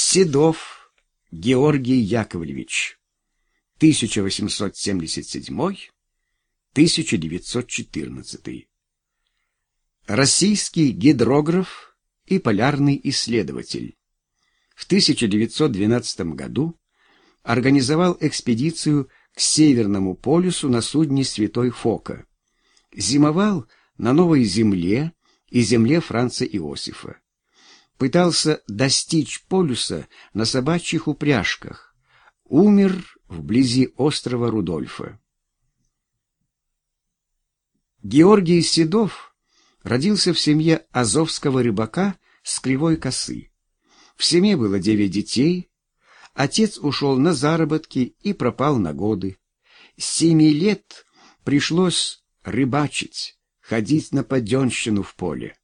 Седов Георгий Яковлевич, 1877-1914. Российский гидрограф и полярный исследователь. В 1912 году организовал экспедицию к Северному полюсу на судне «Святой Фока». Зимовал на Новой Земле и земле Франца Иосифа. Пытался достичь полюса на собачьих упряжках. Умер вблизи острова Рудольфа. Георгий Седов родился в семье азовского рыбака с кривой косы. В семье было девять детей. Отец ушел на заработки и пропал на годы. Семи лет пришлось рыбачить, ходить на поденщину в поле.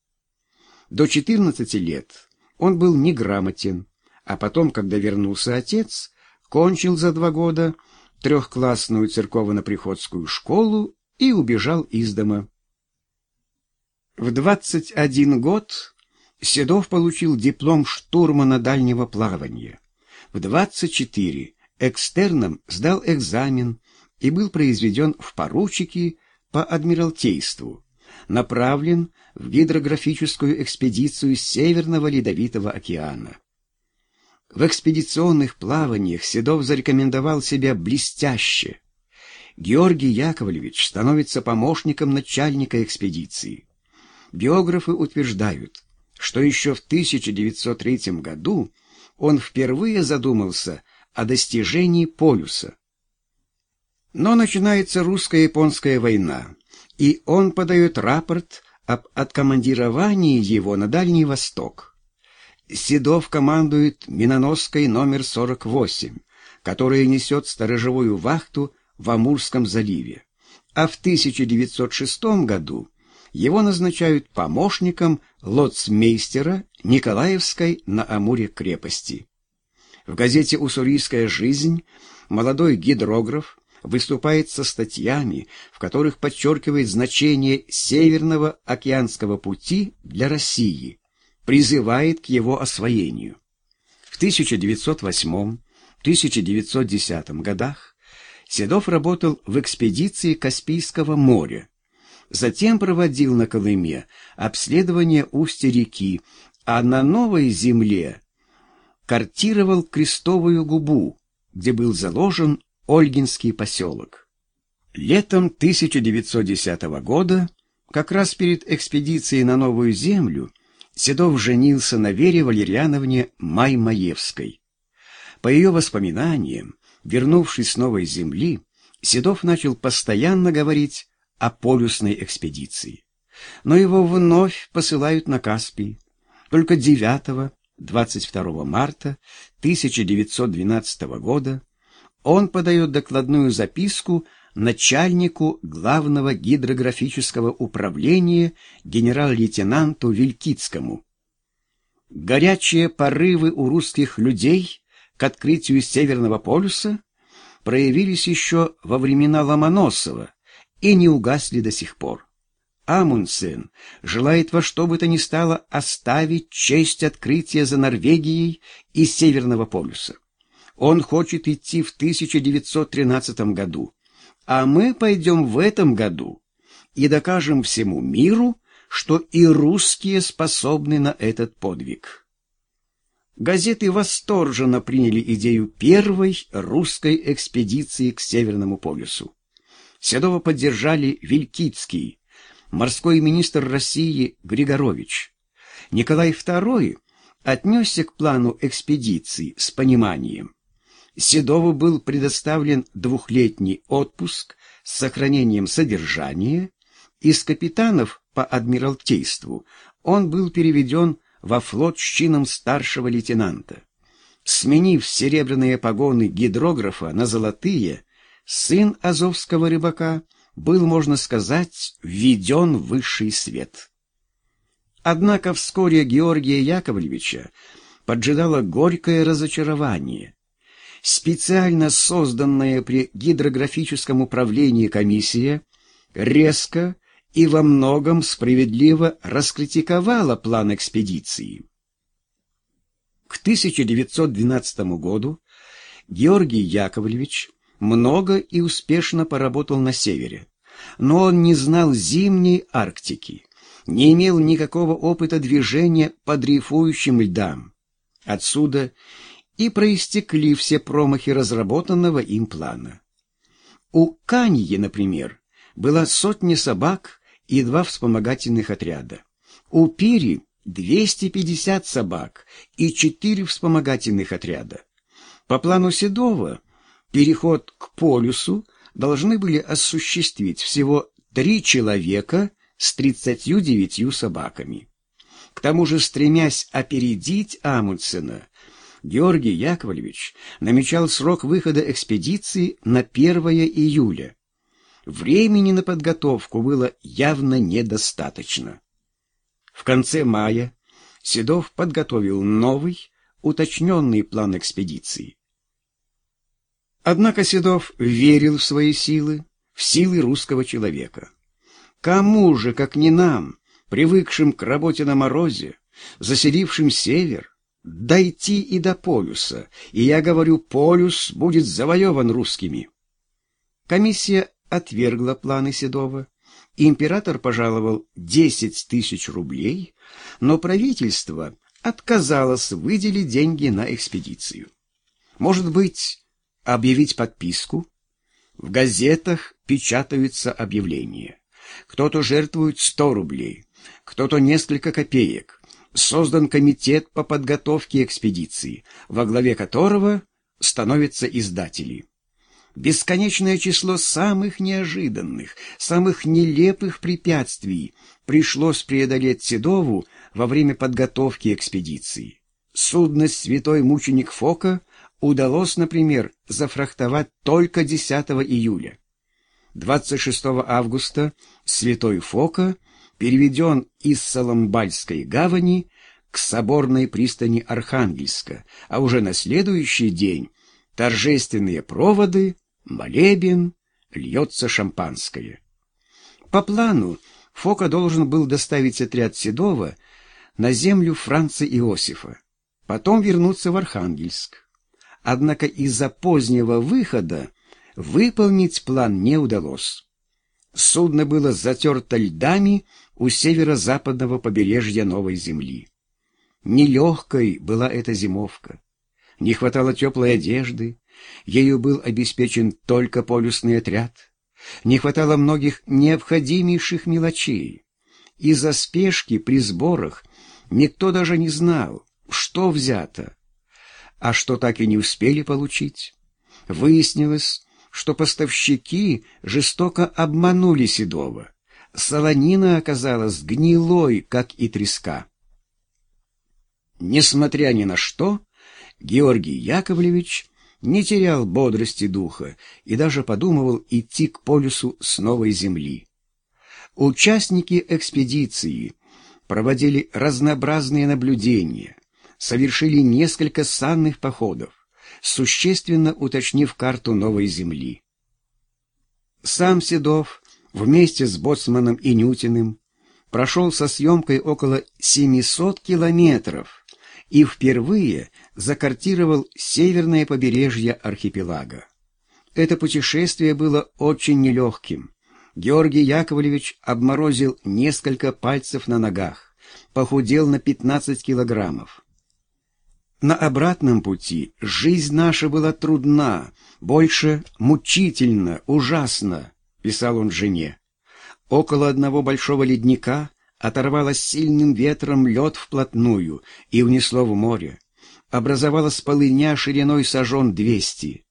До 14 лет он был неграмотен, а потом, когда вернулся отец, кончил за два года трехклассную церковно-приходскую школу и убежал из дома. В 21 год Седов получил диплом штурмана дальнего плавания. В 24 экстерном сдал экзамен и был произведен в поручики по Адмиралтейству направлен в гидрографическую экспедицию Северного Ледовитого океана. В экспедиционных плаваниях Седов зарекомендовал себя блестяще. Георгий Яковлевич становится помощником начальника экспедиции. Биографы утверждают, что еще в 1903 году он впервые задумался о достижении полюса. Но начинается русско-японская война, и он подает рапорт об откомандировании его на Дальний Восток. Седов командует миноноской номер 48, которая несет сторожевую вахту в Амурском заливе. А в 1906 году его назначают помощником лоцмейстера Николаевской на Амуре крепости. В газете «Уссурийская жизнь» молодой гидрограф выступает со статьями, в которых подчеркивает значение Северного океанского пути для России, призывает к его освоению. В 1908-1910 годах Седов работал в экспедиции Каспийского моря, затем проводил на Колыме обследование устья реки, а на Новой Земле картировал Крестовую губу, где был заложен Ольгинский поселок. Летом 1910 года, как раз перед экспедицией на Новую Землю, Седов женился на Вере Валерьяновне Маймаевской. По ее воспоминаниям, вернувшись с Новой Земли, Седов начал постоянно говорить о полюсной экспедиции. Но его вновь посылают на Каспий. Только 9-22 марта 1912 года он подает докладную записку начальнику главного гидрографического управления генерал-лейтенанту Вилькицкому. Горячие порывы у русских людей к открытию Северного полюса проявились еще во времена Ломоносова и не угасли до сих пор. Амундсен желает во что бы то ни стало оставить честь открытия за Норвегией и Северного полюса. Он хочет идти в 1913 году, а мы пойдем в этом году и докажем всему миру, что и русские способны на этот подвиг. Газеты восторженно приняли идею первой русской экспедиции к Северному полюсу. Седова поддержали Вилькицкий, морской министр России Григорович. Николай II отнесся к плану экспедиции с пониманием. Седову был предоставлен двухлетний отпуск с сохранением содержания, из капитанов по адмиралтейству он был переведен во флот с чином старшего лейтенанта. Сменив серебряные погоны гидрографа на золотые, сын азовского рыбака был, можно сказать, введен в высший свет. Однако вскоре Георгия Яковлевича поджидало горькое разочарование специально созданная при гидрографическом управлении комиссия резко и во многом справедливо раскритиковала план экспедиции. К 1912 году Георгий Яковлевич много и успешно поработал на севере, но он не знал зимней Арктики, не имел никакого опыта движения по дрейфующим льдам. Отсюда и проистекли все промахи разработанного им плана. У Каньи, например, была сотня собак и два вспомогательных отряда. У Пири 250 собак и четыре вспомогательных отряда. По плану Седова переход к полюсу должны были осуществить всего три человека с 39 собаками. К тому же, стремясь опередить Амундсена, Георгий Яковлевич намечал срок выхода экспедиции на 1 июля. Времени на подготовку было явно недостаточно. В конце мая Седов подготовил новый, уточненный план экспедиции. Однако Седов верил в свои силы, в силы русского человека. Кому же, как не нам, привыкшим к работе на морозе, заселившим север, дойти и до полюса, и я говорю, полюс будет завоеван русскими. Комиссия отвергла планы Седова. Император пожаловал 10 тысяч рублей, но правительство отказалось выделить деньги на экспедицию. Может быть, объявить подписку? В газетах печатаются объявления. Кто-то жертвует 100 рублей, кто-то несколько копеек. Создан комитет по подготовке экспедиции, во главе которого становятся издатели. Бесконечное число самых неожиданных, самых нелепых препятствий пришлось преодолеть Седову во время подготовки экспедиции. Судно «Святой мученик Фока» удалось, например, зафрахтовать только 10 июля. 26 августа «Святой Фока» переведен из Соломбальской гавани к соборной пристани Архангельска, а уже на следующий день торжественные проводы молебен, льется шампанское. По плану Фока должен был доставить отряд Седова на землю Франца Иосифа, потом вернуться в Архангельск. Однако из-за позднего выхода выполнить план не удалось. Судно было затерто льдами у северо-западного побережья Новой Земли. Нелегкой была эта зимовка. Не хватало теплой одежды, Ею был обеспечен только полюсный отряд. Не хватало многих необходимейших мелочей. Из-за спешки при сборах никто даже не знал, что взято, а что так и не успели получить. Выяснилось, что поставщики жестоко обманули Седова. Солонина оказалась гнилой, как и треска. Несмотря ни на что, Георгий Яковлевич не терял бодрости духа и даже подумывал идти к полюсу с новой земли. Участники экспедиции проводили разнообразные наблюдения, совершили несколько санных походов, существенно уточнив карту новой земли. Сам Седов вместе с Боцманом и Нютиным прошел со съемкой около 700 километров, и впервые закартировал северное побережье архипелага. Это путешествие было очень нелегким. Георгий Яковлевич обморозил несколько пальцев на ногах, похудел на 15 килограммов. На обратном пути жизнь наша была трудна, больше мучительно, ужасно, писал он жене. Около одного большого ледника оторвало сильным ветром лед вплотную и унесло в море. Образовалась полыня шириной сажен двести.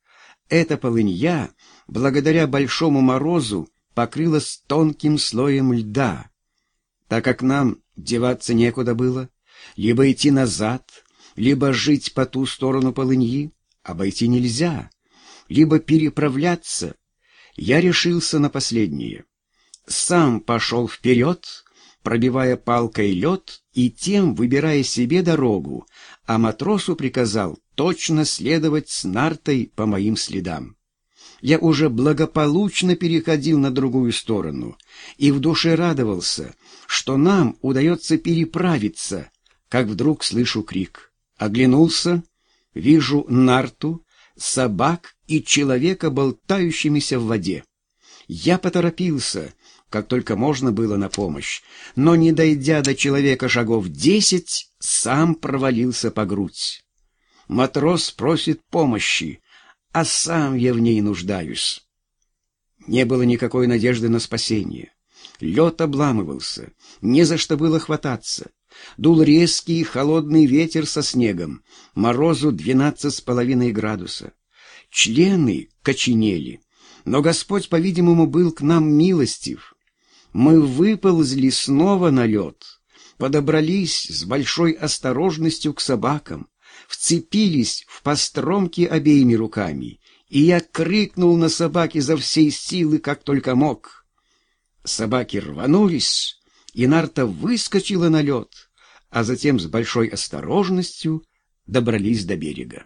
Эта полынья, благодаря большому морозу, покрылась тонким слоем льда. Так как нам деваться некуда было, либо идти назад, либо жить по ту сторону полыньи, обойти нельзя, либо переправляться, я решился на последнее. Сам пошел вперед, пробивая палкой лед и тем выбирая себе дорогу, а матросу приказал точно следовать с нартой по моим следам. Я уже благополучно переходил на другую сторону и в душе радовался, что нам удается переправиться, как вдруг слышу крик Оглянулся, вижу нарту, собак и человека, болтающимися в воде. Я поторопился, как только можно было на помощь, но, не дойдя до человека шагов десять, сам провалился по грудь. Матрос просит помощи, а сам я в ней нуждаюсь. Не было никакой надежды на спасение. Лед обламывался, не за что было хвататься. Дул резкий холодный ветер со снегом, морозу двенадцать с половиной градуса. Члены коченели, но Господь, по-видимому, был к нам милостив. Мы выползли снова на лед, подобрались с большой осторожностью к собакам, вцепились в постромки обеими руками, и я крикнул на собак изо всей силы, как только мог. Собаки рванулись, и выскочила на лед, а затем с большой осторожностью добрались до берега.